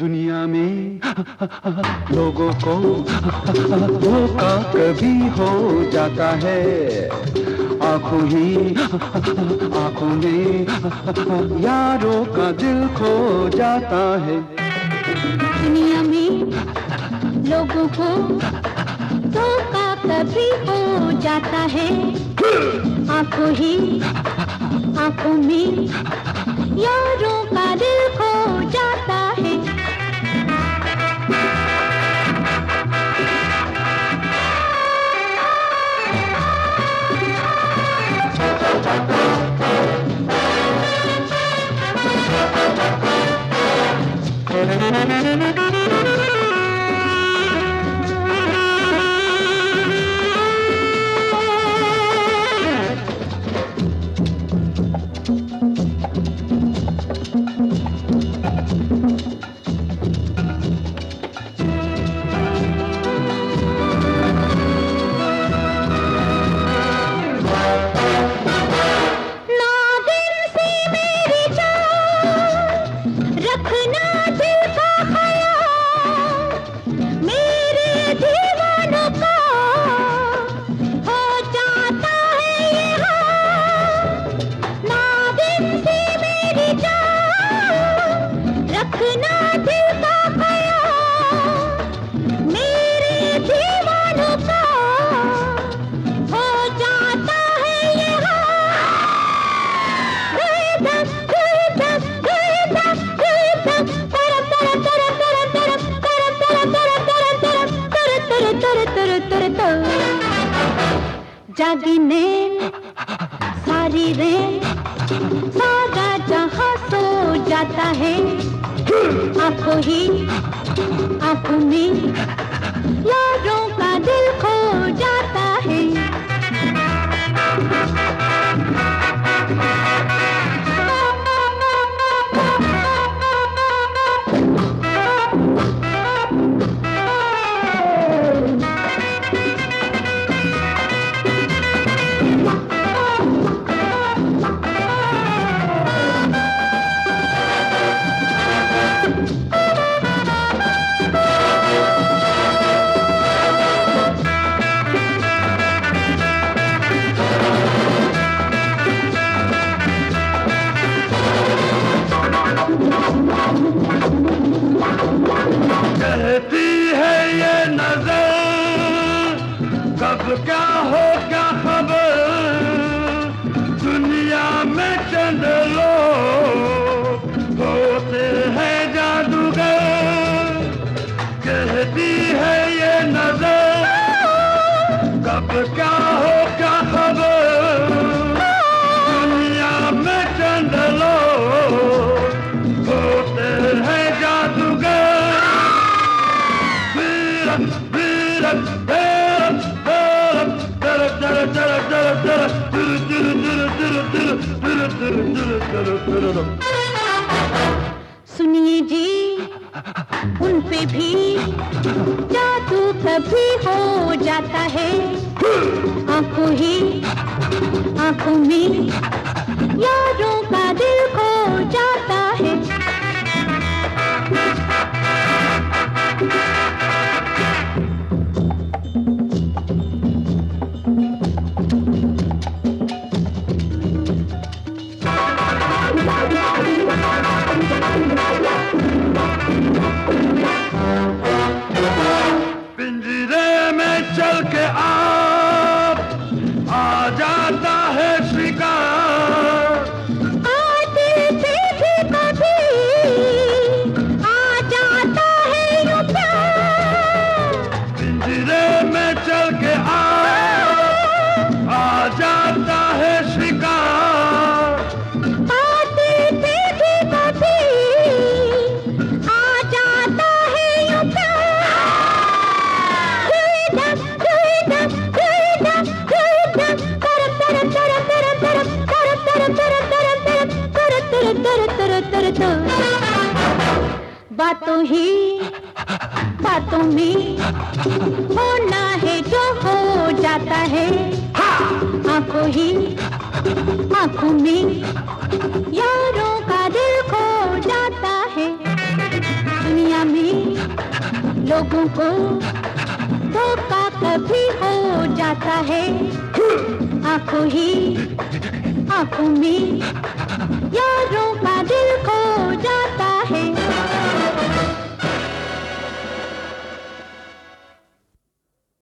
दुनिया में लोगों को धोखा कभी हो जाता है। आँखों ही आँखों में यारों का दिल खो जाता है। दुनिया में लोगों को धोखा कभी हो जाता है। आँखों ही आँखों में यारों na na na na तुर तुर तो। जागी ने सारी रे। सारा जहाँ सो जाता है आपको ही क्या हो क्या खबर? दुनिया में चंद लोग होते हैं जादूगर। कहती है ये नज़र। कब क्या हो क्या खबर? दुनिया में चंद लोग होते हैं जादूगर। Beat up, beat सुनिए जी उन पे भी जादू कभी हो जाता है। आँखों ही आँखों में बातों ही, बातों में होना है जो हो जाता है। आँखों ही, आँखों में यारों का दिल खो जाता है। दुनिया में लोगों को धोखा कभी हो जाता है। आँखों ही, आँखों में यारों का